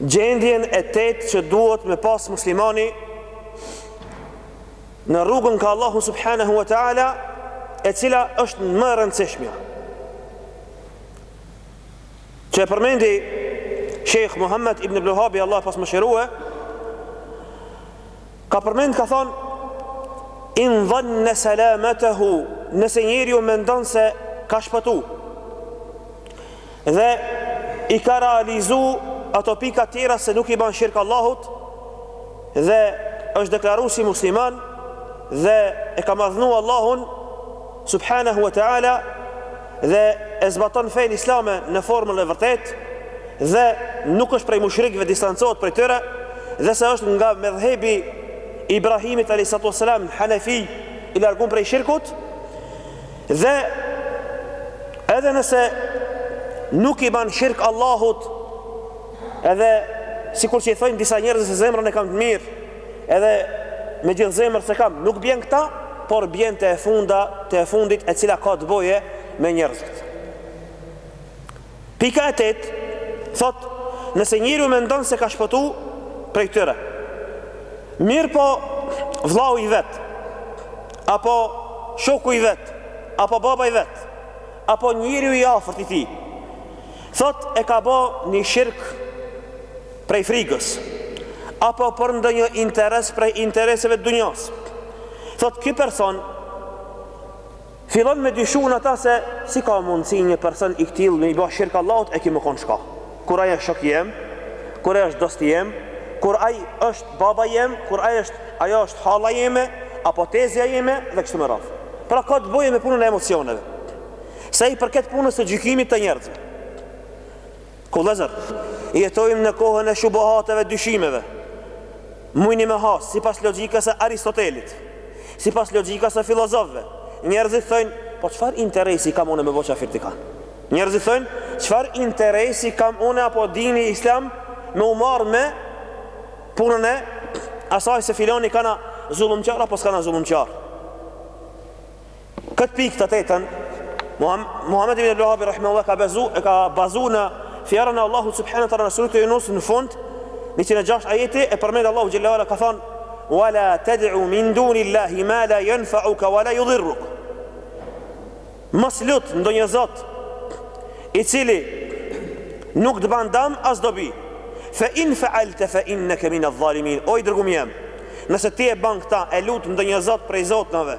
Gjendjen e tetë që duhet me pas muslimani në rrugën ka Allahu subhanahu wa ta'ala e cila është më e rëndësishmja. Që e përmendi Shekh Muhammed ibn Abdulvehabi, Allahu e pastë mëshirue, ka përmend ka thonë, in dhanne selametehu, nëse njeriu mendon se ka shpëtu, Dhe i ka realizu ato pika tjera se nuk i ban shirk Allahut dhe është deklaru si musliman dhe e ka madhnu Allahun subhanahu wa ta'ala dhe e zbaton fenë islame në formën e vërtetë dhe nuk është prej mushrikve distancohet prej tyre dhe se është nga medhhebi i Ibrahimit a.s. hanif i largun prej shirkut Dhe edhe nëse nuk i ban shirk Allahut, edhe sikur që i thonë disa njerëz se zemrën e kam të mirë, edhe me gjithë zemër s'e kam, nuk bjen këta, por bjen te e funda, te e fundit e cila ka të boje me njerëzit. Pika e tetë thotë nëse njeriu mendon se ka shpëtu prej tyre. Mirëpo vllau i vet, apo shoku i vet, apo baba i vet, apo njeriu i afërt i tij, thotë e ka bo një shirk prej frigës, apo për ndonjë interes prej intereseve të dunjasë, thotë ky person, Fillon me dyshu në ta se si ka mundësi një person i këtillë me i ba shirk Allahut e ky me konë shka. Kur ai është shok i em, kur ai është dost i em, kur ai është baba i em, kur ai është, ajo është halla jeme, apo tezja jeme dhe kështu me radhë. Pra ka të bëjë me punën e emocioneve. Sa i përket punës së gjykimit të njerëzve. O vëllezër, jetojmë në kohën e shubuhateve, dyshimeve. Mujni me hasë, sipas logjikës së Aristotelit, sipas logjikës së filozofëve. Njerëzit thonë, po çfarë interesi kam unë me e bo qafir dikan? Njerëzit thonë, çfarë interesi kam unë apo dini islam me u marr me punën e asaj se filani kanka zullumqar apo s'kanka zullumqar? Këtë pikë të tetën Muhammed ibn Abdulvehabi rahimahullah ka bazu e ka bazu në fjalën e Allahut subhanahu wa taala në surën Yunus në fund 106 ajeti e përmend Allahu xhel-le ue ala ka thon wala tad'u min dunillahi ma la yanfa'uka wala yadurruk mos lut ndonjë zot i cili nuk të ban dam as dobi fa in fa'alta fa innaka min adh-dhalimin o i dërgumi jem nëse ti e ban këta e lut ndonjë zot prej zotnave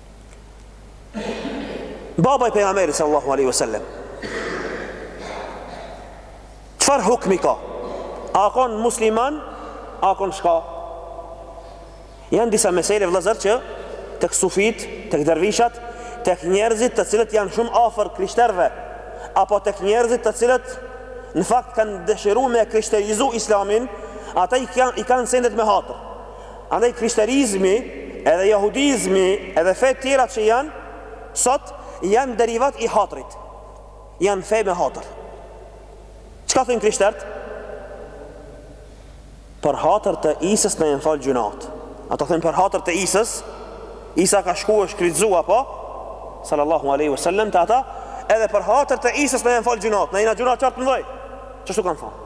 Baba i pejgamberit sallallahu alaihi wasallam. Çfarë hukmi ka? A kon musliman? A kon shka? Janë disa mesele vëllazër që tek sufit, tek dervishat, tek njerëzit të cilët janë shumë afër krishterëve, apo tek njerëzit të cilët në fakt kanë dëshiru me krishterizu islamin, ata i kanë i kanë sendet me hatër. Andaj krishterizmi edhe jahudizmi edhe fetë tjera që janë sot janë derivat i hatrit. Janë fe me hatër. Çka thonë krishtert? Për hatër të Isës në jenë falë gjunat. Ata thojnë për hatër të Isës, Isa ka shku është kryqëzu, po? Sallallahu aleyhi wasallam te ata, edhe për hatër të Isës në jenë falë gjunat, në jenë gjunat qartë në dhej. Qështu kanë thanë?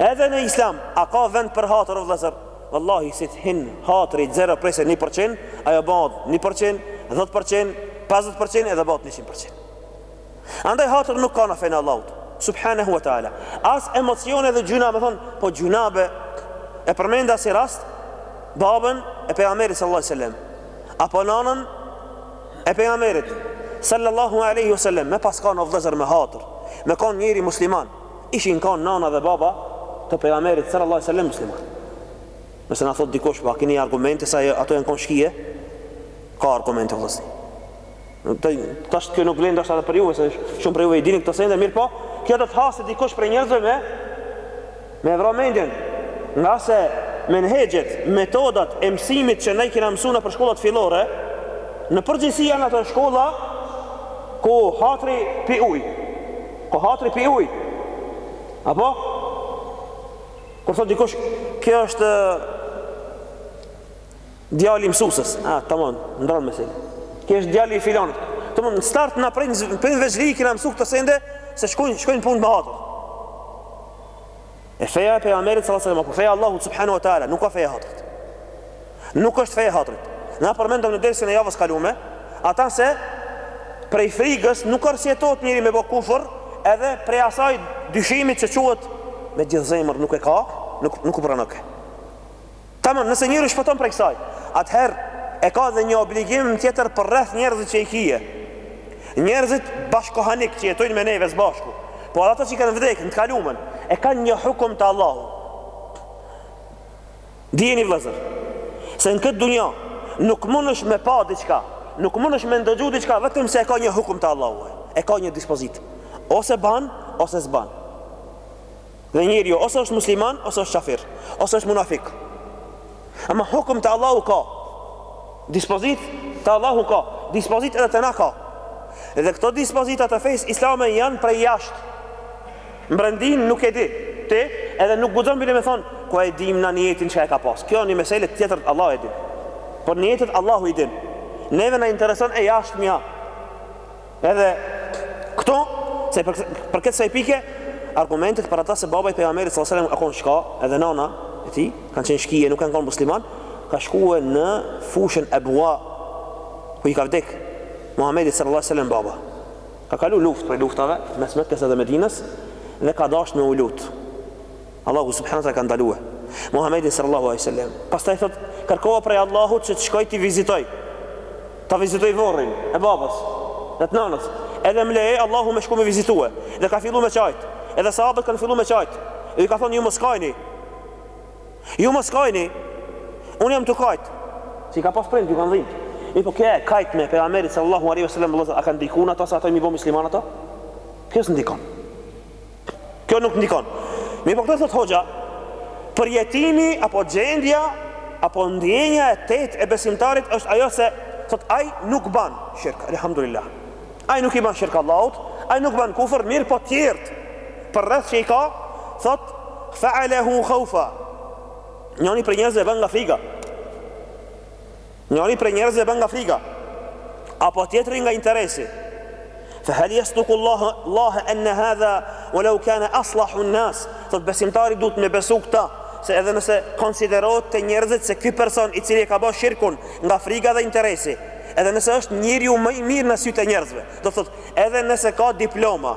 Edhe në Islam a ka vend për hatër o vëllazër? Vallahi si të hin hatri zero prej se një për qind, ajo bëhet një për qind, dhjetë për qind, pesëdhjetë për qind edhe bëhet njëqind për qind. Andaj hatër nuk ka në fenë e Allahut, subhanahu wa taala. As emocione dhe gjyna, me thonë, po gjyna be e përmenda si rast babën e pejgamberit sallallahu alaihi wasallam apo nanën e pejgamberit sallallahu alaihi wasallam me pas kan vëllazër me hatër me kon njëri musliman ishin kan nana dhe baba të pejgamberit sallallahu alaihi wasallam musliman nëse na thot dikush po keni argumente se ato janë kon shkije ka argumente vëllazër tash kjo nuk vlen ndoshta edhe për ju se shumë prej juve i dini këto sende mirë po kjo do të hasë dikush prej njerëzve me me vra mendjen ngase menhexhet, metodat e mësimit që ne kena mësu nëpër shkollat fillore në përgjithësi janë ato shkolla ku hatri pi ujë Ku hatri pi ujë. Apo? Kur thot dikush, ky është djali i mësueses. Ah, tamam, ndron me sel. Ky është djali i filanit. Tamam, në start na prin prin vezhri që na mësu këto sende se shkojnë shkojnë punë me hatër. E feja e pejgamberit sallallahu alajhi wasallam, apo feja e Allahut subhanahu wa taala, nuk ka feja e hatrit. Nuk është feja e hatrit. Na përmendëm në dersin e javës kalume, atë se prej frigës nuk arsyetohet njëri me bë kufër, edhe prej asaj dyshimit që quhet me gjithë zemër nuk e ka, nuk nuk u pranokë. Tamam, nëse njëri shpëton prej kësaj, atëherë e ka dhe një obligim tjetër përreth njerëzit që i kije. Njerëzit bashkohanik që jetojnë me neve së bashku, po edhe ata që kanë vdekë në të kalumen, e kanë një hukum te Allahu. Dijeni vëllazër, se në këtë dunja nuk mundesh me pa diçka, nuk mundesh me ndëgju diçka vetëm se e ka një hukum te Allahu, e ka një dispozitë. Ose ban, ose s'ban. Dhe njeriu ose është musliman ose është kafir, ose është munafik. Ama hukm te Allahu ka. Dispozit te Allahu ka, dispozit edhe te na ka. Dhe këto dispozita të fesë islame janë prej jashtë. Mbrendin nuk e di. Ti edhe nuk guxon bile me thonë, ku e dim na nijetin çka e ka pas. Kjo është një mesele tjetër, Allahu e di. Por nijetet Allahu i din. Neve na intereson e jashtëmja. Edhe këtu, sa për, përket kësaj pike, argumentet për ata se baba i pejgamberit sallallahu alajhi wasallam ka kon shka, edhe nana e tij kanë qenë shkije, nuk kanë kon musliman, ka shkue në fushën Ebua, ku i ka vdek Muhamedi sallallahu alajhi wasallam baba. Ka kalu luftë prej luftave mes Mekës dhe Medinës dhe ka dasht me u lut. Allahu subhanahu wa taala ka ndalue Muhammedin sallallahu alaihi wasallam. Pastaj thot, kërkova prej Allahut që të shkoj t'i vizitoj. Ta vizitoj vorrin e babës, dhe të nanës. Edhe më lejoi Allahu me shku me vizitue. Dhe ka fillu me kajt. Edhe sahabët kanë fillu me kajt. Dhe i ka thonë ju mos kajni. Ju mos kajni. Unë jam tu kajt. Se i ka pas prind, iu kanë dhimbë. Mirëpo kjo e kajtme e pejgamberit sallallahu alaihi wasallam, a ka ndikuar ata se ata m'i bo muslimanë ata? Kjo s'ndikon. Kjo nuk ndikon. Mirëpo këtu thot hoxha, përjetimi apo gjendja apo ndjenja e tetë e besimtarit është ajo se thot ai nuk ban shirk, elhamdulillah. Ai nuk i ban shirk Allahut, ai nuk ban kufër, mirëpo tjert përrreth që i ka, thot fa'alahu khawfa. Njoni prej njerëzve e ban nga friga. Njoni prej njerëzve ban nga friga, apo tjetri nga interesi. Fa hal yasduku Allah Allah an hadha walau kana aslah an-nas. Thotë besimtari duhet me besu këta, se edhe nëse konsiderohet te njerëzit se ky person i cili e ka ba shirkun nga friga dhe interesi, edhe nëse është njeriu më i mirë në sytë e njerëzve, do thot edhe nëse ka diploma,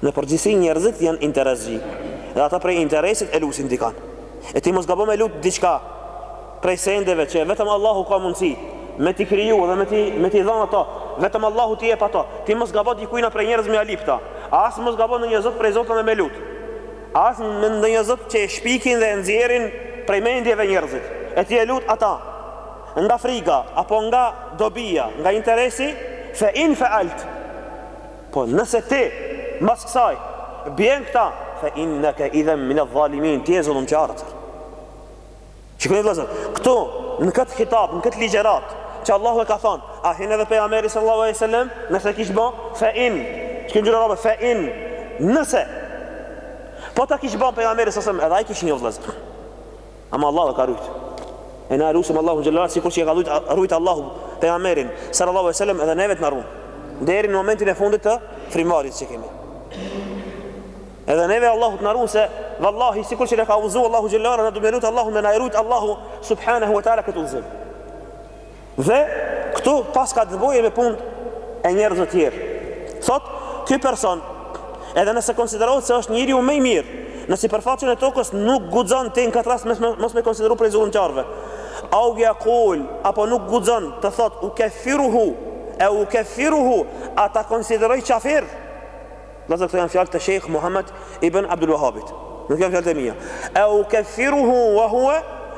Në përgjithësi njerëzit janë interesxhi dhe ata prej interesit e lusin dikan. E ti mos gabo me lut diçka prej sendeve që vetëm Allahu ka mundësi me t'i kriju dhe me t'i me t'i dhënë ato, vetëm Allahu t'i jep ato. Ti mos gabo dikujna prej njerëzve me ia lyp këta. A as mos gabo ndonjë zot prej zotëve me lut. A as me ndonjë zot që e shpikin dhe e nxjerrin prej mendjeve njerëzit. E ti e lut ata. Nga friga apo nga dobia, nga interesi, fe in fealte. Po nëse ti mbas kësaj bjen këta fe inneke idhen mine dhalimin ti je zullumqar atëherë. Shikoni vëllezër, këtu në këtë kitab, në këtë ligjërat që Allahu e ka thonë, a hin edhe pejgamberi sallallahu alaihi wasallam, nëse e kish bo, fe in, çka ngjëra robe fe in, nëse po ta kish bo pejgamberi sallallahu alaihi wasallam, edhe ai kish hi në vëllezër. Ama Allahu e ka rujt. E na lusim Allahun xhele sikur që e ka rujt Allahu pejgamberin sallallahu alaihi wasallam edhe neve të na ruan. Deri në momentin e fundit të frymarrjes që kemi. Edhe neve Allahu të na ruan se vallahi sikur që na ka udhzu Allahu xhele na dum me lut Allahu me na rujt Allahu subhanahu wa taala këtë udhëzim. Dhe këtu paska të bëjë me punën e njerëzve të tjerë. Thotë, ky person, edhe nëse konsiderohet se është njeriu më i mirë në sipërfaqen e tokës, nuk guxon ti në këtë rast mos me konsideru prej zullumqarëve. Au yaqul, apo nuk guxon të thotë u kafiruhu, e u kafiruhu, a ta konsideroj qafir. Vllazër, këto janë fjalë të Sheikh Muhammad ibn Abdul Wahhabit. Nuk janë fjalë të mia. E u kafiruhu wa huwa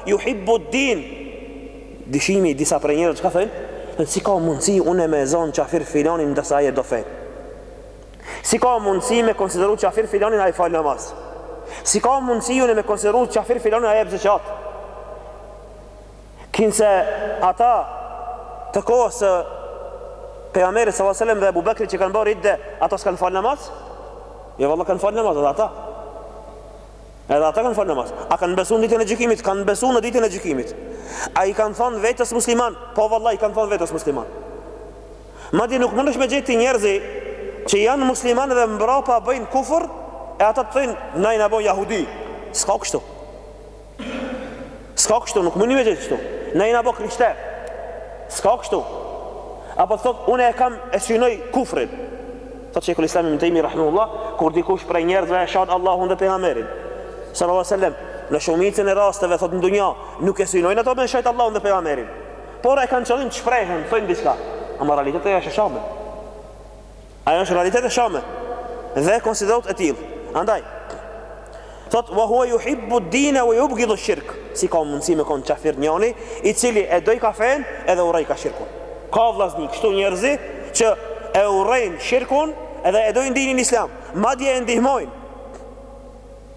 yuhibbu ad-din. Dyshimi i disa prej njerëzve çka thojnë, thojnë si ka mundësi une me e zon qafir filanin ndërsa ai e do fenë. Si ka mundësi me konsideru qafir filanin ai fal namaz. Si ka mundësi une me konsideru qafir filanin ai e jep zeqatin. Kinse ata të kohës së pejgamberit sallallahu alajhi wasallam dhe Abu Bekrit që kanë bo ridde, ata s'kanë fal namaz? Jo valla kanë fal namaz edhe ata. Edhe ata kanë falë namaz. A kanë besu në ditën e gjykimit? Kanë besu në ditën e gjykimit. A i kanë thonë vetës musliman? Po valla i kanë thonë vetës musliman. Madje nuk mundesh me gjet ti njerëz që janë musliman dhe mbrapa bëjnë kufër e ata të thojnë na jena bo jahudi. S'ka kështu. S'ka kështu, nuk mundesh me gjet kështu. Na jena bo krishter. S'ka kështu. Apo të thot, une e kam e synoj kufrin. Thot Shejhul Islam ibn Tejmije, rahimehullah, kur dikush prej njerëzve e shan Allahun dhe Pejgamberin. Sallallahu alejhi ve sellem, në shumicën e rasteve, thot në dunja, nuk e synojnë ata me e shajt Allahun dhe Pejgamberin. Por e kanë qëllim të shprehen, thojnë diçka. Ama realitet ajo është e shame. Ajo është realitet e shame dhe konsiderohet e tillë. Andaj thot wa huwa yuhibbu ad-din wa yubghidu ash-shirk. Si ka mundësi me kon kafir njëri i cili e dojka fenë edhe urrejka shirkun. Ka vllazni kështu njerëz që e urrejnë shirkun edhe e dojnë dinin islam. Madje e ndihmojnë.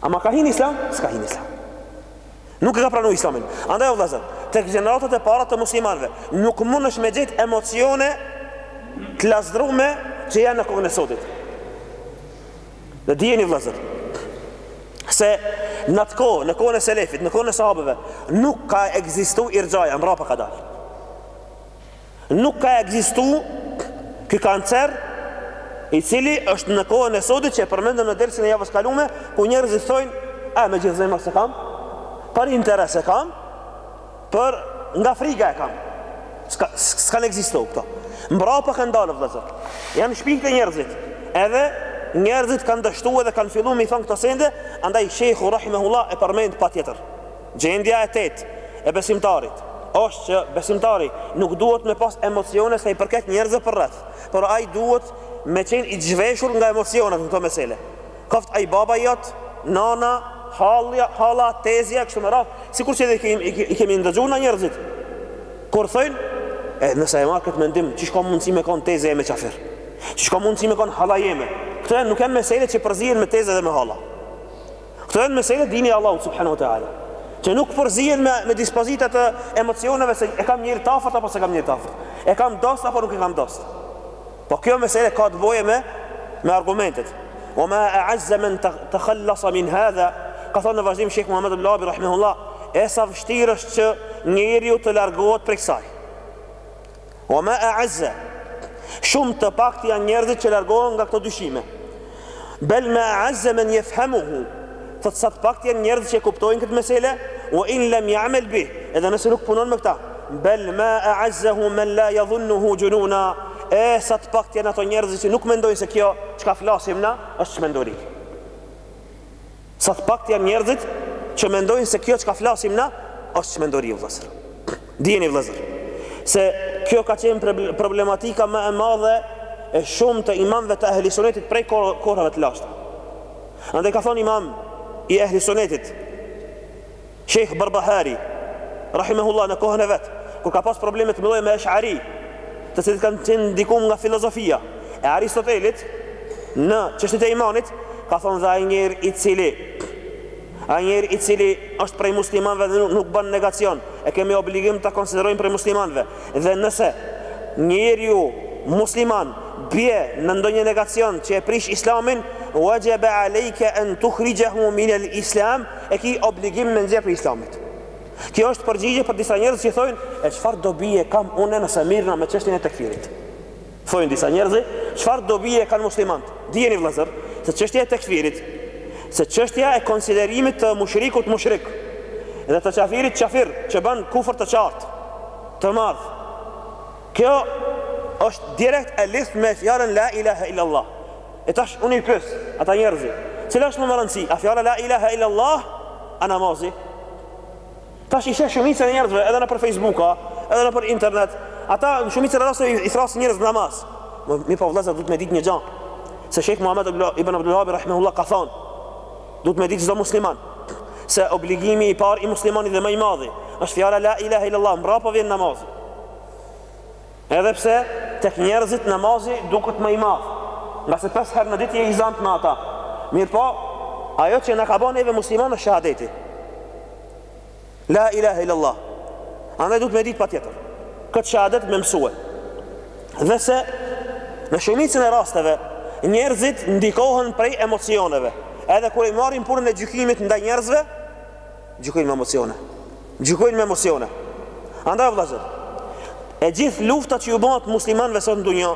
Ama ka hi n'islam? S'ka hi n'islam. Nuk e ka pranu islamin. Andaj o vëllazër, tek gjeneratat e para të muslimanëve, nuk mundesh me gjet emocione të lazdrume që janë në kohën e sotit. Dhe dijeni vëllazër, se në atë kohë, në kohën e selefit, në kohën e sahabëve, nuk ka ekzistuar irxhaja, mbrapa ka dalë. Nuk ka ekzistu ky kancer i cili është në kohën e sotit që e përmendëm në dersin e javës kalume ku njerëzit thojnë a me gjithë zemër s'e kam për interes e kam për nga friga e kam s'kanë ekzistu këto mbrapa kanë dalë vëllezër janë shpikë te njerëzit edhe njerëzit kanë dështu edhe kanë fillu me i thonë këto sende andaj shekhu rahimehullah e përmend patjetër Gjendja e tetë e besimtarit është që besimtari nuk duhet me pas emocione sa i përket njerëzve përreth, por ai duhet me qenë i zhveshur nga emocionet në këto mesele. Qoftë ai baba jat, nana, hala, halla, tezja, kështu me radhë, sikur që edhe i kemi ndëgjuar nga njerëzit. Kur thonë, e nëse e marr këtë mendim, qysh ka mundësi me kon tezja jeme qafir. Qysh ka mundësi me kon halla jeme. Këto janë nuk janë mesele që përzihen me teze edhe me halla. Këto janë mesele të dinit Allahut subhanahu wa taala, që nuk përzihen me me dispozita të emocioneve se e kam njeri të afërt apo s'e kam njeri të afërt. E kam dost apo nuk e kam dost. Po kjo mesele ka të bëjë me me argumentet. Wa ma a'azza man takhallasa min hadha. Ka thënë në vazhdim Sheikh Muhammed ibn Abdul Wahhab rahimahullah, e sa vështirë është që njeriu të largohet prej saj. Wa ma a'azza Shumë të paktë janë njerëzit që largohen nga këto dyshime. Bel ma a'azza men yefhamuhu. Thotë sa të paktë janë njerëzit që e kuptojnë këtë mesele, wa in lam ya'mal bih, edhe nëse nuk punon me këta. Bel ma a'azzahu men la yadhunnuhu jununa. E sa të paktë janë ato njerëzit që nuk mendojnë se kjo çka flasim na është çmenduri. Sa të paktë janë njerëzit që mendojnë se kjo çka flasim na është çmenduri, vëllazër. Dijeni vëllazër se kjo ka qenë problematika më e madhe e shumë të imamëve të ehli sunetit prej kohërave të lashta. Andaj ka thonë imam i ehli sunetit Shejh Barbahari, rahimehullah, në kohën e vet, kur ka pas probleme të mëdha me Esh'ari, të cilët kanë qenë ndikuar nga filozofia e Aristotelit në çështjet e imanit, ka thënë dhe ai njeri i cili ai njeri i cili është prej muslimanëve dhe nuk ban negacion, e kemi obligim ta konsiderojmë prej muslimanëve. Dhe nëse njeriu musliman bie në ndonjë negacion që e prish Islamin, wajaba alejka an tukhrijahu min al-islam, E ki obligim me nxjerr prej Islamit. Kjo është përgjigje për disa njerëz që thonë, e çfarë dobie kam unë nëse mirna me çështjen e tekfirit. Thonë disa njerëz, çfarë dobie kanë muslimanët? Dijeni vëllazër, se çështja e tekfirit, se çështja e konsiderimit të mushrikut mushrik dhe të qafirit qafir që bën kufër të qartë, të madh. Kjo është direkt e lidhur me fjalën la ilaha illallah. E tash unë i pyes ata njerëzi, cila është më me rëndësi, a fjala la ilaha illa Allah, a namazi? Tash i sheh shumicën e njerëzve edhe nëpër Facebooka, edhe nëpër internet, ata shumicën e rasteve i thrasin njerëz namaz. Mirëpo vëllazër duhet me ditë një gja. Se Sheikh Muhammed ibn Abdul Wahhab rahimahullah ka thon, duhet me ditë çdo musliman se obligimi i parë i muslimanit dhe më i madhi është fjala la ilaha illallah, mbrapa vjen namazi. Edhe pse tek njerëzit namazi duket ma i madh, ngase pesë herë në ditë je i zantë me ata. Mirëpo, ajo që na ka ba neve muslimanë është shahadeti. La ilahe illallah. Andaj duhet me ditë patjetër. Këtë shahadet me mësue. Dhe se në shumicën e rasteve njerëzit ndikohen prej emocioneve. Edhe kur i marrin punën e gjykimit ndaj njerëzve, Gjykojnë me emocione. Gjykojnë me emocione. Andaj vëllazër, e gjithë lufta që ju bëhet muslimanëve sot në dunja,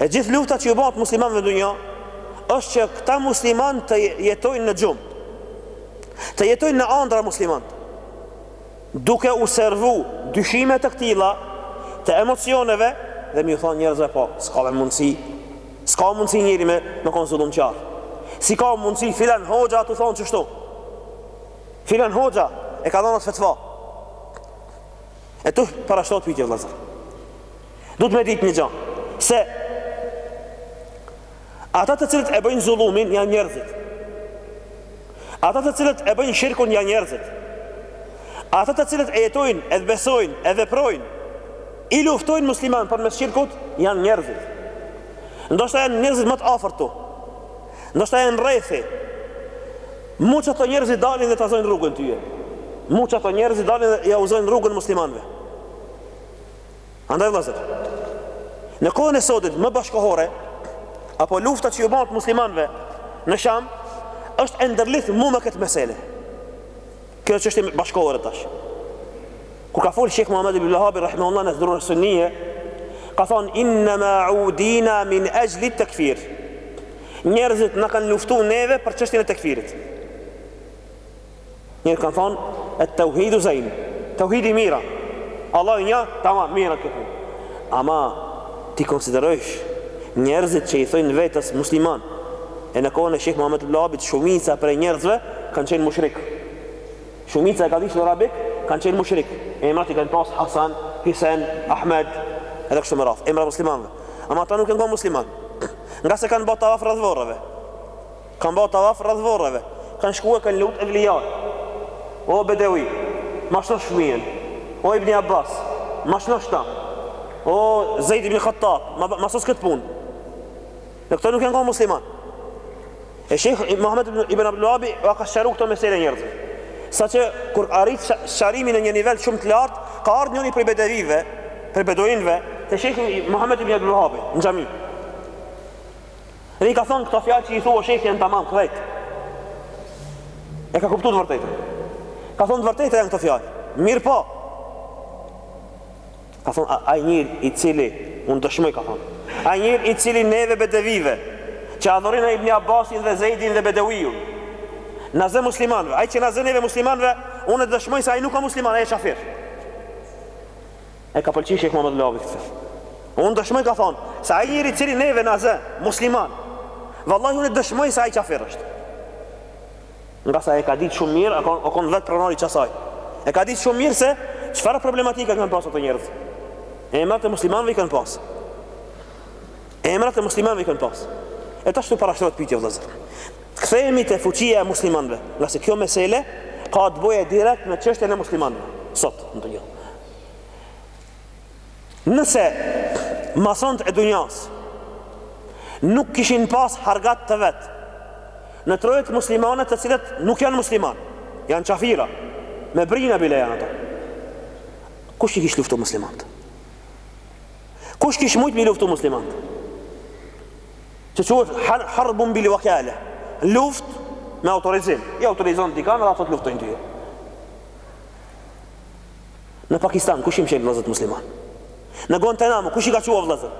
e gjithë lufta që ju bëhet muslimanëve në dunja, është që këta musliman të jetojnë në gjumë. Të jetojnë në andra muslimanët. Duke u servu dyshime të këtilla, të emocioneve dhe me iu thanë njerëzve po, s'ka më mundësi S'ka mundësi njeri me me kon zullumqar. Si ka mundësi filan hoxha tu thon qështu. Filan hoxha e ka dhanë atë fetva. E t'u parashtrohet pyetje vëllazër. Duhet me ditë një gjë se ata të cilët e bëjnë zullumin janë njerëzit. Ata të cilët e bëjnë shirkun janë njerëzit. Ata të cilët e jetojnë, e besojnë, e veprojnë, i luftojnë muslimanët përmes shirkut janë njerëzit. Ndoshta janë njerëzit më të afërt tu. Ndoshta janë rrethi. Mu qato njerëzit dalin dhe ta zojnë rrugën tye. Mu qato njerëzit dalin dhe jau zojnë rrugën muslimanëve. Andaj vëllazër, në kohën e sotit më bashkohore apo lufta që ju bëhet muslimanëve në Sham është e ndërlidhur mu me këtë mesele. Kjo është çështje bashkohore tash. Kur ka fol Shejh Muhammed ibn Abdulvehab rahimahullah në Durer Sunnije, ka thon innema udina min exhli et-tekfir. Njerëzit na kanë luftuar neve për çështjen e tekfirit. Njerëz kanë thanë, et-teuhidu zejn, teuhidi i mirë, Allahi një, tamam, mirë këtu. Ama, t'i konsiderojsh, njerëzit që i thojnë vetes musliman, e në kohën e Shejh Muhammed Abdulvehabit, shumica prej njerëzve, kanë qenë mushrik. Shumica e gadishullit arabik, kanë qenë mushrik. E emrat i kanë pas Hasan, Hysen, Ahmed, edhe kështu me radhë, emra muslimanve. Ama ata nuk janë kon musliman, ngase kanë ba tavaf rreth vorreve. Kanë ba tavaf rreth vorreve. Kanë shku e kanë lut evlijat. O Bedevi, ma shnosh fëmijën. O Ibni Abbas, ma shnosh ta. O Zejd ibn Hattab, ma, ma sos këtë punë. Dhe këta nuk janë konë musliman. E Shejh Muhammed ibn Abdulvehabi ua ka sqaru këto mesele njerëzve. Saqë kur ka arrit sqarimi në një nivel shumë të lartë, ka ardhë njëri prej bedevive, prej beduinve, te Shejh Muhammed ibn Abdulvehabi, në xhami. Dhe i ka thonë këto fjalë që i thotë shejhi janë tamam krejt. E ka kuptuar të vërtetën. Ka thonë të vërteta janë këto fjalë. Mirëpo ka thonë ai njeri i cili unë dëshmoj ka thonë. Ai njeri i cili neve bedevive që adhurojna Ibn Abbasin dhe Zeidin dhe Bedewiun. Na zë muslimanëve, ai që na zë neve muslimanëve, unë dëshmoj se ai nuk a musliman, ai është qafir. E ka pëlqy Shejh Muhamed Llavi këtë fjalë. Unë dëshmoj ka thonë, se ai njeri cili neve na zë, musliman, vallahi unë dëshmoj se ai qafir është. Ngase e ka ditë shumë mirë, a kon, a kon vetë pronari qasaj. E ka ditë shumë mirë se çfarë problematika kanë pasë ato njerëz. Emrat e muslimanve i kanë pasë. Emrat e muslimanve i kanë pasë. E tash tu parashtrohet pytja vllazër. Kthehemi te fuqia e muslimanve, ngase kjo mesele ka të bojë direkt me çështjen e muslimanve. Sot, në tokë. Nëse masonët e dunjas nuk kishin pas hargat të vet në trojet muslimane të cilët nuk janë musliman, janë qafira, me brina bile janë ato. Kush i kish luftu muslimant? Kush kish mujtë mi luftu muslimant? Që quhet harbun bil vekale, luft me autorizim, i autorizon dikanë dhe ato të luftojnë tye. Në Pakistan kush i mshel vëllezërit musliman? Në Guantanamo kush i ka çuar vëllezër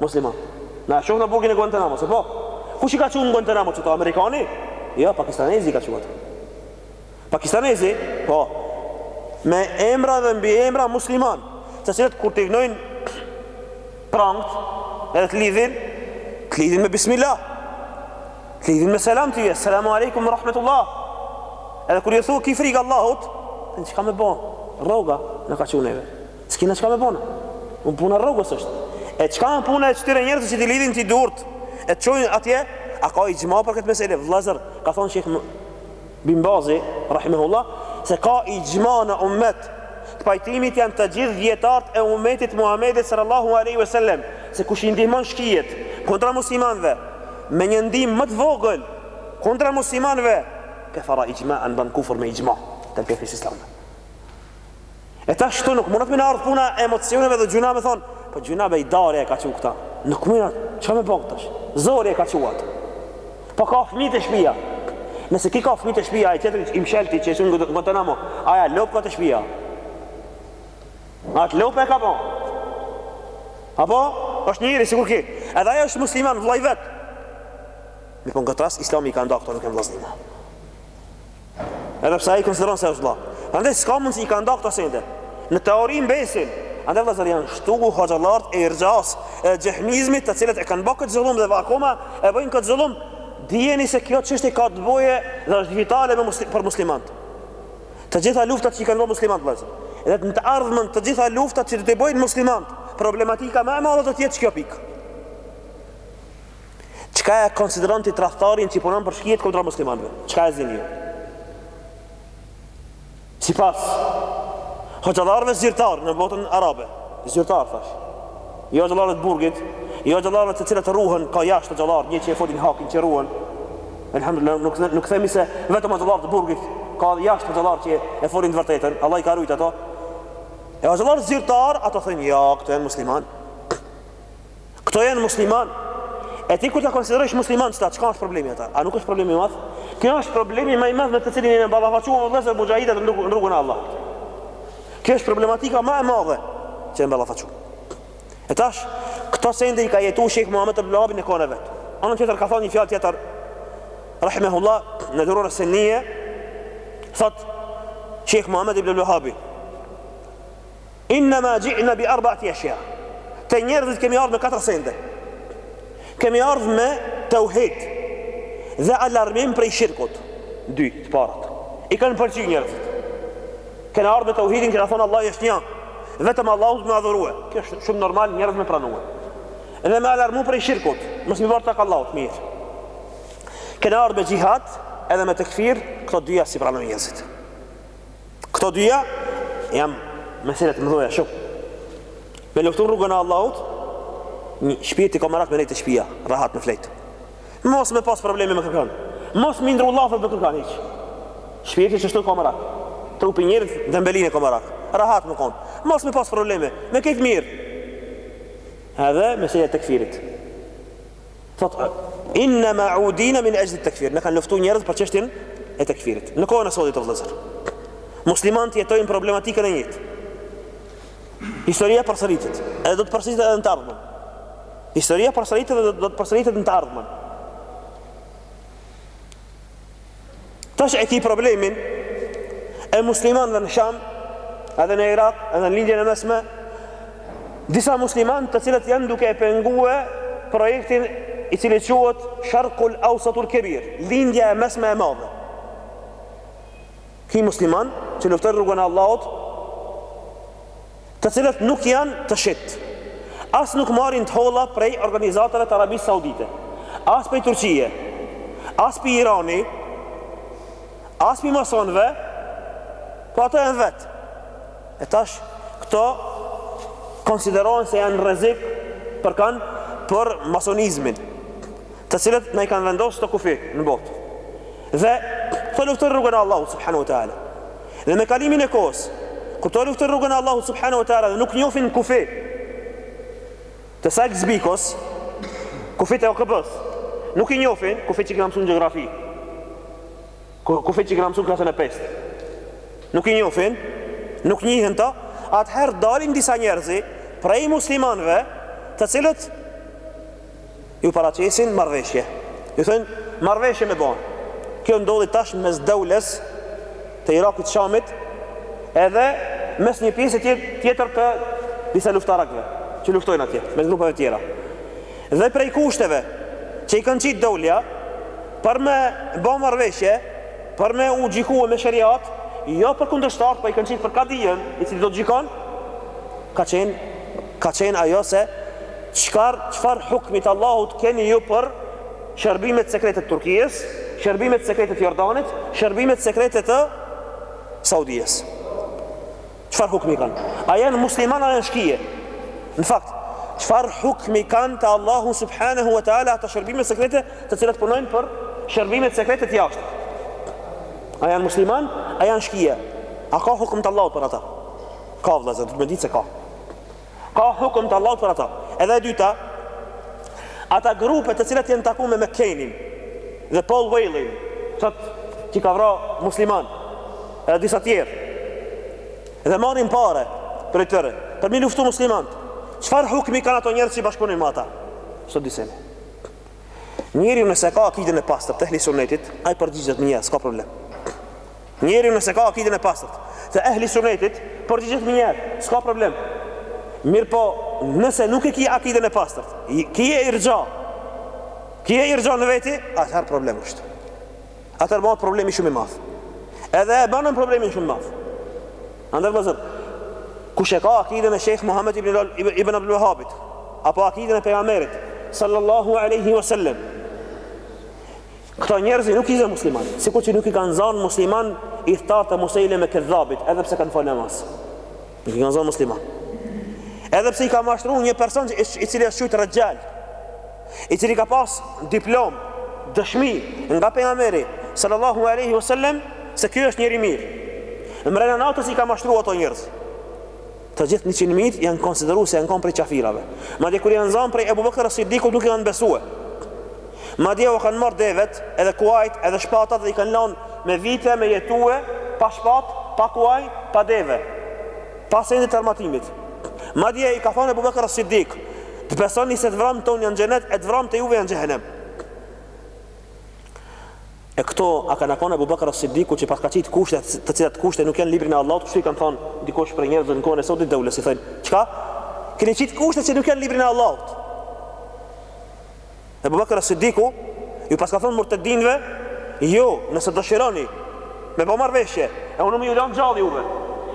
musliman? Na e shoh në burgun e Guantanamo, se po? Kush i ka çuar në Guantanamo qato, amerikani? Jo, pakistanezi i ka çuar. Pakistanezi, po. Me emra dhe mbiemra musliman, të cilët kur t'i vnojnë prangt, edhe të lidhin, të lidhin me bismillah. Të lidhin me selam tye, esselamu alejkum, rahmetullah. Edhe kur ju thu, ki frikë Allahut, e çka me bo, rroga na ka çu neve. S'kina çka me bo na, unë puna rrogës është. E çka a puna e qëtyre njerëzve që t'i lidhin ty durët, e të çojnë atje, a ka ixhma për këtë mesele, vllazër, ka thonë sheh, Bin Bazi, rahimehullah, se ka ixhma në ummet, të pajtimit janë të gjithë dijetarët e ummetit Muhammedit sallallahu alaihi wasallam, se kush i ndihmon shkijet kundra muslimanëve me një ndihmë më të vogël kundra muslimanëve, kafara ixhma'an ban kufër me ixhma të gjithë islamit. E tash këtu nuk mundet me na ardhë puna e emocioneve dhe gjynah me thonë, po gjynah be, idareja e ka çu këta. Nuk mundet, çka me bo tash? Zori e ka çu atë. Po ka fmi te shpia. Nëse ky ka fmi te shpia, ai tjetri që i mshelti që është në Guantanamo, ai lopë ka te shpia. Atë lopë e ka po. Apo, është njeri, sikur ky. Edhe ai është musliman, vllai i vet. Mirëpo në këtë rast, islami i ka nda këto nuk jemi vllazni ma. Edhe pse ai konsideron se është vëlla. Prandaj s'ka mun si i ka nda këto sende. Në teori mbesin. Andaj vëllazër janë shtu hoxhallart e irxhas e xhehmizmit të cilët e kanë bërë këtë zullum dhe akoma e bëjnë këtë zullum. Dijeni se kjo çështje ka të bëjë dhe është vitale për muslimanët. Të gjitha luftat që i kanë bërë muslimanët vëllazër. Edhe në të ardhmen të gjitha luftat që do t'i bëjnë muslimanët, problematika më e madhe do të jetë kjo pikë. Çka e konsideron ti tradhtarin që i punon për shkijet kundra muslimanëve? Çka e zini ju? Sipas hoxhallarëve zyrtarë në botën arabe, zyrtarë thash, jo hoxhallarëve të burgit, jo hoxhallarëve të cilët ruhen, ka jashtë hoxhallarë, një që e folin hakin që ruhen, elhamdulillah, nuk, nuk themi se vetëm hoxhallarë të burgit, ka jashtë hoxhallarë që e folin të vërtetën, Allahu i ka rujt ato, e hoxhallarë zyrtarë, ato thonë, ja, këto janë muslimanë, Këto janë musliman. E ti kur ta konsiderosh musliman çka çka është problemi ata? A nuk është problemi ma? Kjo është problemi më i madh me të cilin jemi ballafaquar vëllezër muxhahidët në rrugën e Allahut. Kjo është problematika më e madhe që jemi ballafaquar. E tash këto sende i ka jetu Sheikh Muhammed ibn Abdul Wahhab në kohën e vet. Ana tjetër ka thënë një fjalë tjetër rahimehullah në Durer es-Senije thot Sheikh Muhammed ibn Abdul Wahhab Innama ji'na bi arba'ati ashya. Te njerëzit kemi ardh me katër sende. Kemi ardh me teuhid dhe largim prej shirkut. Dy të parat. I kanë pëlqy njerëzit. Kena ardh me teuhidin, kena thon Allahu është një. Vetëm Allahun me adhurue. Kjo është shumë normal njerëz me pranue. Dhe me u largu prej shirkut, mos me i ba ortak Allahut, mirë. Kena ardh me xhihad edhe me tekfir, këto dyja s'i pranojnë njerëzit. Këto dyja jan mesele të mëdha shumë. Me luftu n'rrugën e Allahut, shpirti e ka merak me nejtë te shpia, rahat me flejt. Mos me pas probleme me kërkan. Mos me i ndrru llafet me kërkan hiç. Shpirti s'është, u ka merak. Trupi i njeriut dembelinë e ka merak. Rahat me kon. Mos me pas probleme, me krejt mirë. Edhe meseleja e tekfirit. Thot inna ma udina min ajli takfir. Na kan luftu njerëz për çështjen e tekfirit. Në kohën e sotit o vëllazër. Muslimanët jetojnë problematikën e njëjtë. Historia përsëritet, edhe do të përsëritet edhe në të ardhmen. Historia përsëritet dhe do të përsëritet në të ardhmen. Tash e ki problemin e muslimanëve në Sham, edhe në Irak, edhe në Lindjen e Mesme, disa muslimanë të cilët janë duke e pengue projektin i cili quhet Sharqul Awsatul Kebir, Lindja e Mesme e Madhe. Ki musliman që luftojnë n'rrugën e Allahut, të cilët nuk janë të shit, as nuk marrin të holla prej organizatave të Arabisë Saudite, as prej Turqie, as pi Irani, as pi masonëve, po ato janë vetë. E tash, këto konsiderohen se janë rrezik për kan për masonizmin. të cilët na i kanë vendosur këto kufi në botë. Dhe këto luftojnë n'rrugën e Allahut subhanahu wa taala. Dhe me kalimin e kohës, kur ta luftojnë n'rrugën e Allahut subhanahu wa taala dhe nuk njofin kufi të Sajks-Pikos, kufit e OKB-s, nuk i njofin kufi që kena msu n'gjeografi. Kufi që kena msu n'klasën e 5. Nuk i njofin, nuk njihen ta, atëherë dalin disa njerëzi prej muslimanëve, të cilët ju paraqesin marrëveshje. Ju thonë marrëveshje me ba. Kjo ndodhi tash mes Dawles të Irakut Shamit edhe mes një pjese tjetër të disa luftarakëve që luftojnë atje, mes grupeve tjera. Dhe prej kushteve që i kanë qitë Dawlja për me ba marrëveshje, për me u gjykue me shariat, jo për kundërshtarët, po i kanë qitë për kadijën, i cili do të gjykon, ka qenë ka qenë ajo se çkar çfarë hukmi të Allahut keni ju për shërbimet sekrete të Turkijes, shërbimet sekrete të Jordanit, shërbimet sekrete të Saudies. Çfarë hukmi kanë? A janë muslimanë a janë shkije? Në fakt, çfarë hukmi kanë te Allahu subhanahu wa taala ato shërbime sekrete të cilat punojnë për shërbimet sekrete të jashtë? A janë muslimanë a janë shkije? A ka hukm të Allahut për ata? Ka vëllazë, do t'me dit se ka. Ka hukëm të Allahut për ata. Edhe e dyta, ata grupe të cilat janë taku me McCainin dhe Paul Whelan, sot që ka vra musliman, edhe disa tjerë. Dhe marrin pare prej tyre, për mi luftu muslimant. Çfarë hukmi kanë ato njerëz që bashkëpunojnë me ata? Sot diseni. Njeriu nëse ka akidën e pastër të ehli sunnetit, ai përgjigjet menjëherë, s'ka problem. Njeriu nëse ka akiden e pastërt të ehli sunetit, përgjigjet menjëherë, s'ka problem. Mirpo, nëse nuk e ki akiden e pastërt, ki irxha. Ki irxha në veti, atëherë problem është. Atëherë bahet problemi shumë i madh. Edhe e banë problemin shumë të madh. Andaj vëllazër, kush e ka akiden e Sheikh Muhammed ibn ibn Abdul Wahhabit apo akiden e pejgamberit sallallahu alaihi wasallam Këta njerëzi nuk i zen musliman, sikur që nuk i kanë zënë musliman ithtarët e Musejleme Kedhabit, edhe pse kanë falë namaz. Nuk i kanë zënë musliman. Edhe pse i ka mashtru një person i cili është quajtur Rajjal, i cili ka pas diplom, dëshmi nga pejgamberi sallallahu alaihi wasallam se ky është njeri i mirë. Mrena natës i ka mashtru ato njerëz. Të gjithë njëqind mijë janë konsideruar se janë kon prej qafirave. Madje kur janë zënë prej Abu Bakr as-Siddiqut nuk i kanë besue. Madje u kanë marrë devet, edhe kuajt, edhe shpatat dhe i kanë lan me vite me jetue pa shpat, pa kuaj, pa deve. Pa sendet e armatimit. Madje i ka thënë Abu Bakr as-Siddiq, të besoni se të vramt tonë janë xhenet e të vramt e juve janë xhehenem. E këto a ka na kon Abu Bakr As-Siddiku që paska qit kushte të cilat kushte nuk jan librin e Allahut kështu i kan thon dikush prej njerzve në kohën e sotit Deules i thojn çka keni qit kushte që nuk jan librin e Allahut Abu Bakr As-Siddiku ju paska thon murtedinve jo nëse dëshironi me bo marrëveshje E unë me ju lan gjallë juve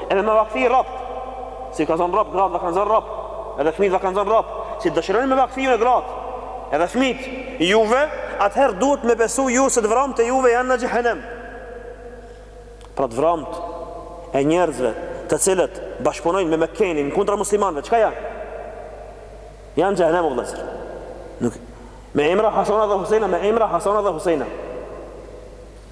Edhe me va kthy robt Se i ka zon rob, gratë va ka zon rob Edhe fmit va ka zon rob Si të dëshironi me va kthy juve gratë Edhe fmit juve Atëherë duhet me besu ju se të vramt e juve janë në xhehenem Pra të vramt e njerëzve të cilët bashkëpunojnë me amerikanin kundra muslimanëve, çka janë? Janë në xhehenem vëllazër. Nuk me emra Hasana dhe Husajna, me emra Hasana dhe Husajna.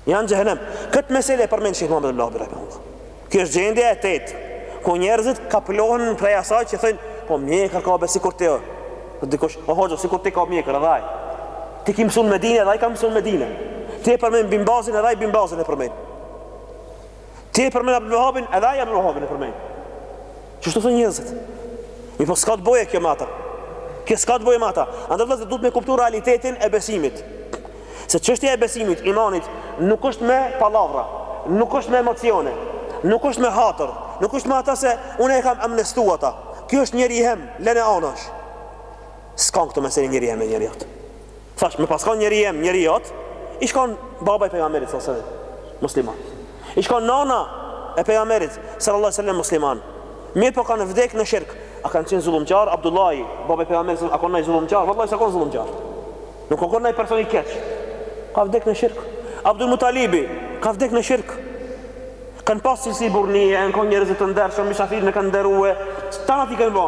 Janë në xhehenem. Këtë meselë e përmend Sheikh Muhammed Labi rahimahullah. Kjo është gjendja e tetë, ku njerëzit kaplohen prej asaj që thonë, po mjekër ka be sikur ti. Po dikush, o hoxhë sikur ti ka mjekër edhe ai. Ti ki msu në Medinë, edhe ai ka msu në Medinë. Ti e përmend Bin Bazin, edhe ai Bin Bazin e përmend. Ti e përmend Abdul Wahabin, edhe ai Abdul Wahabin e përmend. Qështu thojnë njerëzit. Mirëpo s'ka të boje kjo me ata. Kjo s'ka të boje me ata. Andaj vëllazër duhet me kuptu realitetin e besimit. Se çështja e besimit, imanit, nuk është me pallavra, nuk është me emocione, nuk është me hatër, nuk është me ata se unë e kam amnestu ata. Ky është njeri jem, lene anash. S'ka në këto mesele njeri jem e njeri jot. Thash, me pas kon njeri jem, njeri jot, ish kon baba i pejgamberit sallallahu alaihi wasallam musliman. Ish kon nana e pejgamberit sallallahu alaihi wasallam musliman. Mirëpo kanë vdek në shirk. A ka qenë zullumqar Abdullahi, baba i pejgamberit sallallahu alaihi wasallam, a o kon naj zullumqar? Vallahi s'o kon zullumqar. Nuk o kon naj person i keq. Ka vdek në shirk. Abdul Mutalibi ka vdek në shirk. Kanë pas cilësi burrnie, janë kon njerëz të ndershëm, mysafirin e kanë nderue. Tanat i kanë bo.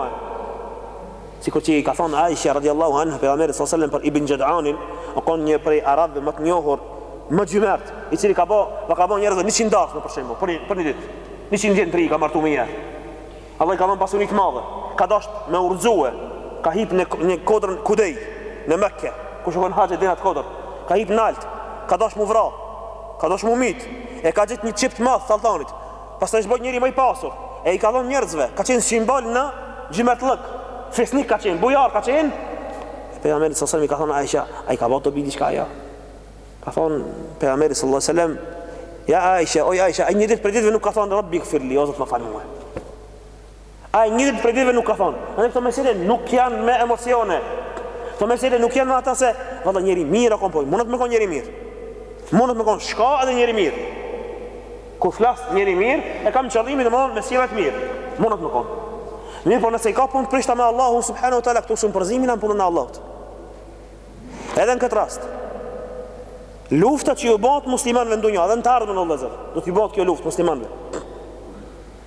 Sikur që i ka thënë Aisha radhiyallahu anha Pejgamberit sallallahu alaihi wasallam për Ibn Jud'anin, o kon një prej arabëve ma të njohur, ma xhymert, i cili ka bo, va ka bo njerëzve njëqind dasma për shembull, për një, për një ditë. Njëqind dhëndra i ka martu meniherë. Allah i ka dhënë pasuri të madhe. Ka dashtë me u rrxue, ka hip në një kodër kudej në Mekë, kush o kon n'haxh e din atë kodër. Ka hip nalt, ka dashtë mu vra, ka dashtë mu myt, e ka gjetë një qyp të madh alltanit. Pastaj është bo njeri ma i pasur e i ka dhënë njerëzve, ka qenë simbol në xhymertllëk. Fisnik ka qenë, bujar ka qenë. E pejgamberit sallallahu alajhi wasallam i ka thënë Aisha, a i ka bo dobi diçka ajo. Ka thënë pejgamberi sallallahu alajhi wasallam, ja Aisha, oj Aisha, ai një ditë prej ditëve nuk ka thënë Rabbi gfirli, o Zot më fal mua. Ai një ditë prej ditëve nuk ka thonë, edhe këto mesele nuk janë me emocione. Këto mesele nuk janë me ata se, valla njëri mirë o kon po, mundet me kon njëri mirë. Mundet me kon shka edhe njëri mirë. Kur flas njëri mirë, e kam qëllimin domthon me sjellje të mirë. Mundet me kon. Mirë, po nëse i ka punët prishta me Allahun subhanahu wa taala këtu shumë përzim në punën e Allahut. Edhe në këtë rast. Lufta që ju bëhet muslimanëve në dunja, edhe në të ardhmen o vëllezër, do t'i bëhet kjo luftë muslimanëve.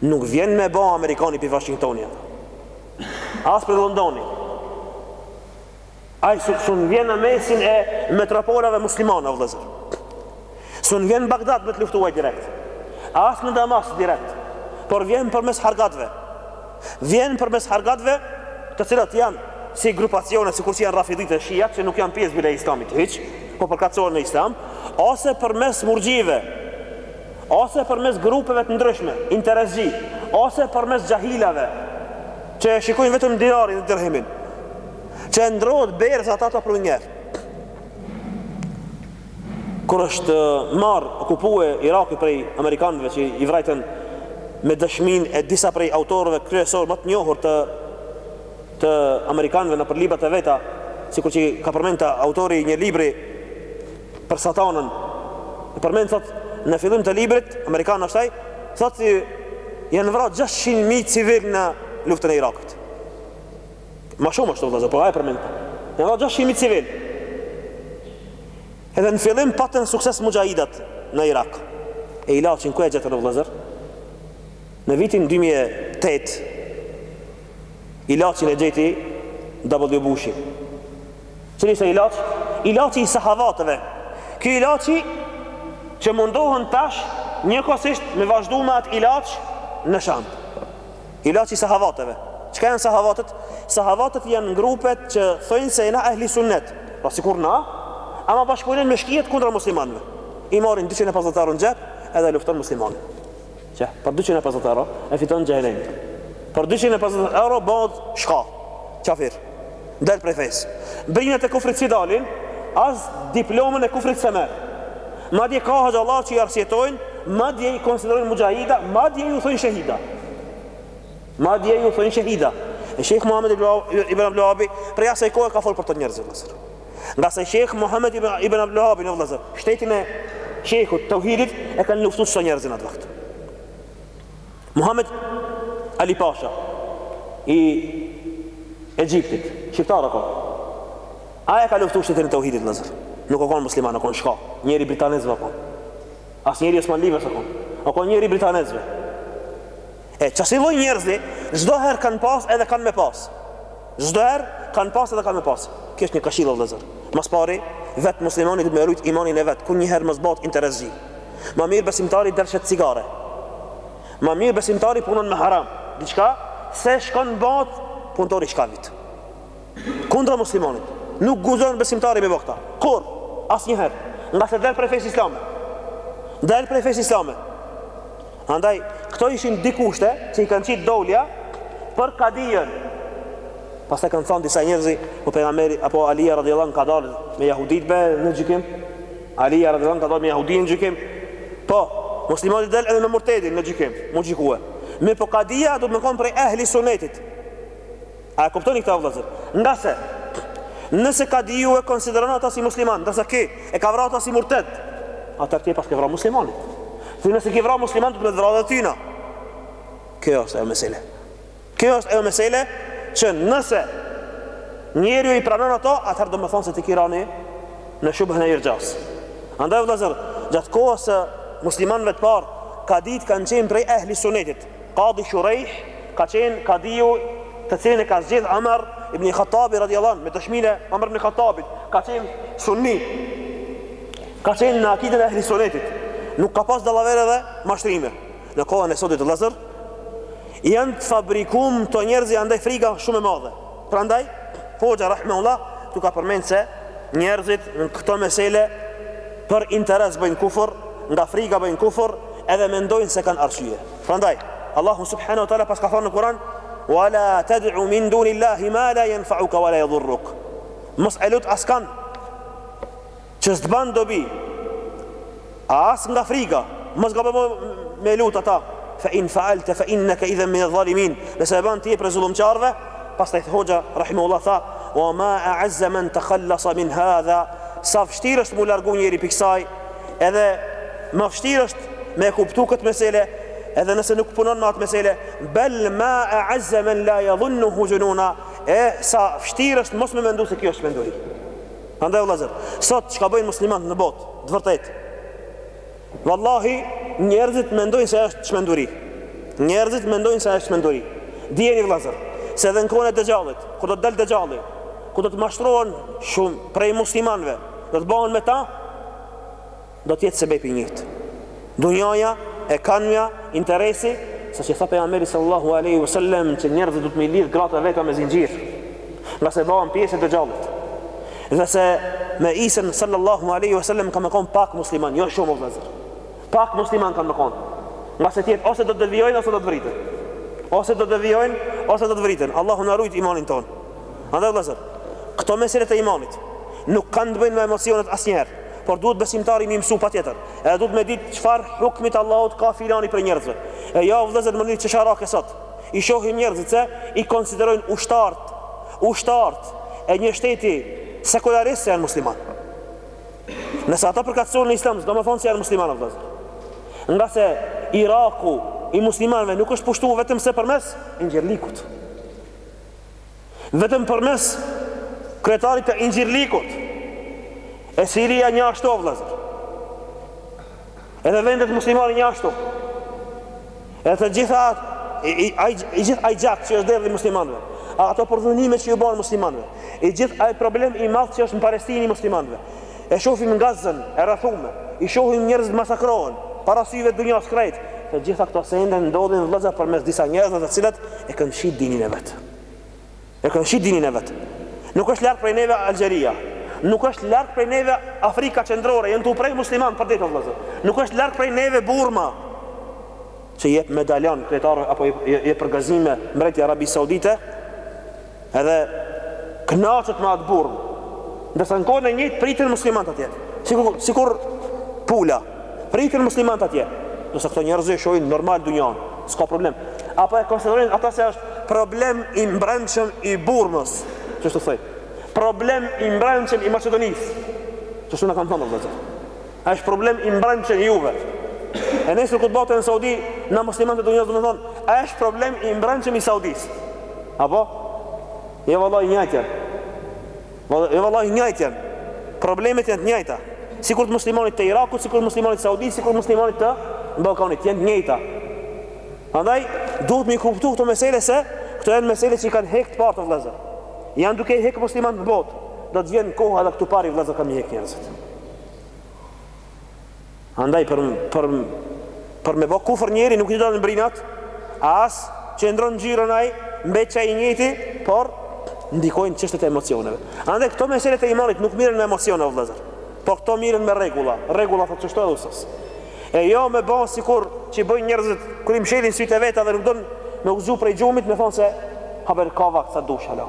Nuk vjen me ba Amerikani pi Washingtoni ata. As pi Londoni. Ai s'un vjen në mesin e metropolave muslimane o vëllazër. Sun vjen Bagdad me të luftu direkt. As në Damask direkt. Por vjen përmes argatëve. Vjen përmes argatëve të cilat janë si grupacione sikur si janë rafidit e shijat që nuk janë pjesë bile islamit hiç, po përkatësohen në islam, ose përmes murxhive ose përmes grupeve të ndryshme interesxhi ose përmes xhahilave që e shikojnë vetëm dinarin dhe dirhemin që ndrrohet për ata. Ta pru njerë kur është marrë okupue Iraki prej Amerikanëve që i vrajten me dëshminë e disa prej autorëve kryesorë ma të njohur të të Amerikanëve nëpër librat e veta sikur që ka përmenta autori i një libri Për Satanën përmend thotë në fillim të librit Amerikan është ai, thotë janë vra 600 mijë civil në luftën e Irakut. Ma shumë është vëllazër, po ai përmend. Janë vra 600 mijë civil. Edhe në fillim patën sukses muxhahidat në Irak. E ilaçin ku e gjetën vëllazër? Në vitin 2008 ilaçin e gjeti W. Bushi. Cili ishte ilaç? Ilaçi i sahavatëve. Ky ilaçi që mundohen tash njëkohësisht me vazhdu me atë ilaç në Sham. Ilaçi i sahavatëve. Çka janë sahavatet? Sahavatet janë grupet që thojnë se janë ehli sunnet, pra sikur na, ama bashkëpunojnë me shkijet kundra muslimanëve. I marrin 250 euro në xhep edhe lufton muslimanët. Që për dyqind e pesëdhjetë euro e fiton xhehenemin. Për dyqind e pesëdhjetë euro bohet shka, qafir. Dal prej fesë. Brinjët e kufrit s'i dalin, as diplomën e kufrit s'e merr. Madje ka hoxhallar që i arsyetojnë, madje i konsiderojnë muxhahida, madje ju thonë shahida. Madje ju thonë shahida. E Sheikh Muhammed ibn Abdul Wahhab prej asaj kohe ka fol për to njerëz vllazër. Ngase Shejh Muhammed ibn Abdul Wahhabin vëllazër, shtetin e Shejhut Tauhidit e kanë luftu so njerëz në atë vakt. Muhammed Ali Pasha i Egjiptit, shqiptar o kon. Ai e ka luftu shtetin e Tauhidit vëllazër. Nuk o kon musliman, o kon shka, njëri i britanezve o kon. As njëri i osmanlive s'o kon. O kon njëri i britanezve. E qasi lloj njerëzi, çdo herë kanë pas edhe kanë me pas. Çdo herë kanë pas edhe kanë me pas. Kjo është një këshillë vëllezër. Mas pari, vetë muslimani duhet me rujt imanin e vet, kurnjëherë mos bëhet interesxhi. Ma mirë besimtari le t'shet cigare. Ma mirë besimtari punon me haram. Diçka se shkon bëhet punëtori shkaut. Kundra muslimanit. Nuk guxon besimtari me ba këta. Kurr asnjëherë. Ngase del prej fesë islame. Del prej fesë islame. Andaj, këto ishin dy kushte që i kanë qitë daulja për kadijën. Pastaj kanë than disa njerëzi, po pejgamberi apo Alija radhiyallahu ka dalë me jahudinë në gjykim. Alija radhiyallahu ka dalë me jahudin në gjykim. Po, muslimani del edhe me murtedin në gjykim, mu gjykue. Mirëpo kadija duhet me kon prej ehli sunetit. A e kuptoni këta vëllazër? Ngase nëse kadiu e konsideron ata si musliman, ndërsa ky e ka vrarë ata si murted, atëherë ti paske vra muslimanin. Ti nëse ke vrarë muslimanin le t'vrajë edhe tyna. Kjo është ajo mesele. Kjo është ajo mesele që nëse njeriu i pranon ato, atëherë domethënë se ti ki ra në shubhen e irxhas. Andaj vëllazër, gjatë kohës së muslimanëve të parë, kaditë kanë qenë prej ehli sunetit. Kadi Shurejh ka qenë kadiu të cilin e ka zgjedh Omer ibn Khattabi radiallahu anhu me dëshminë e Omer ibn Khattabit, ka qenë sunni, ka qenë në akiden e ehli sunnetit, nuk ka pas dallavere dhe mashtrime. Në kohën e sotit vëllezër janë të fabrikum këta njerëz andaj frika shumë e madhe. Prandaj, Hoxha rahimehullah du ka përmend se njerëzit në këto mesele për interes bëjnë kufër, nga frika bëjnë kufër, edhe mendojnë se kanë arsye. Prandaj, Allahu subhanahu wa taala pastaj ka thënë në Kur'an, "Wa la tad'u min dunillahi ma la yanfa'uka wa la yadhurruk." Mos e lut askan Që s'të ban dobi as nga friga Mos gabo me lut ata Fe in faalte fe inneke idhen mine dhalimin Nëse e ban ti je pej zullumqarve Pastaj hoxha Rahimullah tha We ma eazze men tekhallasa min hadha Sa fështirë është mu largu njeri pi ksaj Edhe ma fështirë është me e kuptu këtë mesele Edhe nëse nuk punon me atë mesele Bel ma eazze men la jadhunnuhu xhununa E sa fështirë është mos me mendu se kjo është çmenduri Prandaj o vëllazër, sot çka bëjnë muslimanët në botë, të vërtetë. Wallahi, njerëzit mendojnë se është çmenduri. Njerëzit mendojnë se është çmenduri. Dijeni vëllazër, se edhe në kohën e Dexhallit, kur do të dalë Dexhalli, kur do të mashtrohen shumë prej muslimanëve, do të bëhen me ta Do të jetë sebepi i njëjtë. Dunjaja, e kanmja, interesi, saqë tha pejgamberi sallallahu alaihi wasallam që njerëzit do të m'i lidhin gratë e veta me zinxhir, nga se bëhen pjesë te dexhallit. Dhe se me Isën sallallahu alaihi wasallam ka me kon pak musliman, jo shumë vëllazër. Pak musliman ka me kon. Nga se tjerët ose do të devijojnë ose do të vriten. Ose do të devijojnë ose do të vriten. Allahu na rujt imanin tonë. Andaj vëllazër, këto meselet e imanit nuk kanë të bëjnë me emocionet asnjëherë. Por duhet besimtari m'i mësu patjetër Edhe duhet me ditë çfarë hukmi t'Allahut ka filani prej njerëzve E jo o vëllezër në mënyrë që shara ka sot I shohim njerëzit se i konsiderojnë ushtart Ushtart e një shteti sekularist se janë musliman Nëse ata përkatësohen në islam s'do me thonë se janë musliman o vëllezër Nga se Iraku i muslimanve nuk është pushtu vetëm se përmes Inxhirlikut vetëm përmes kryetarit të Inxhirlikut, e Siria njashtu vëllazër. Edhe vendet muslimane njashtu. Edhe të gjitha i, i, i, i gjithë ai gjak që është derdhë i muslimanëve, a ato përdhunime që ju bon muslimanëve, i gjithë ai problem i madh që është në Palestinë i muslimanëve, e shofim Gazën e rrethume, i shofim njerëz masakrohen, para syve dunjas krejt, të gjitha këto sende ndodhin vëllezër përmes disa njerëzve të cilët e kanë shit dinin e vet. E kanë shit dinin e vet. Nuk është larg prej neve Algjeria. Nuk është larg prej neve Afrika Qendrore, janë tu u pre musliman për ditë vëllazër. Nuk është larg prej neve Burma. Që jep medaljon kryetari apo jep përgazime mbreti i Arabisë Saudite. Edhe kënaqet me atë Burmë. Ndërsa në kohën e njëjtë priten muslimanët atje. Sikur sikur pula. Priten muslimanët atje, nëse këto njerëz e shohin normal dunjan, s'ka problem. Apo e konsiderojnë ata se është problem i mbrendshëm i Burmës, qashtu thojn. Problem i mbrendshëm i Maqedonisë. Qashtu na kanë thënë vëllazër. A është problem i mbrendshëm i juve? E nesër kur bëhet në Saudi, na muslimanët e dunjas do me thonë, a është problem i mbrendshëm i Saudisë? A po? Jo vallahi njëjtë. Jo vallahi njëjtë janë. Problemet janë të njëjta. Sikur të muslimanit të Irakut, sikur të muslimanit të Saudit, sikur të muslimanit të Ballkanit janë të njëjta. Andaj duhet m'i kuptu këto mesele se këto janë mesele që i kanë hek të parët vëllezër. Janë duke i hekë muslimanët në botë. Do të vjen koha edhe këtu prapë vëllezër kanë me hekë njerëzit. Andaj për për për me bë kufër njeri nuk i dalin brinat, as që e ndron ngjyrën ai, mbet qai i njëjti, por ndikojnë çështjet e emocioneve. Andaj këto meselet e imanit nuk miren me emocione vëllazër. Po këto miren me rregulla. Rregulla thotë qashtu e u sos. E jo me bën sikur që i bëjnë njerëzit kur i mshelin sytë e veta dhe nuk don me u zgju prej gjumit me thonë se sabah ka vakt sa dush hala.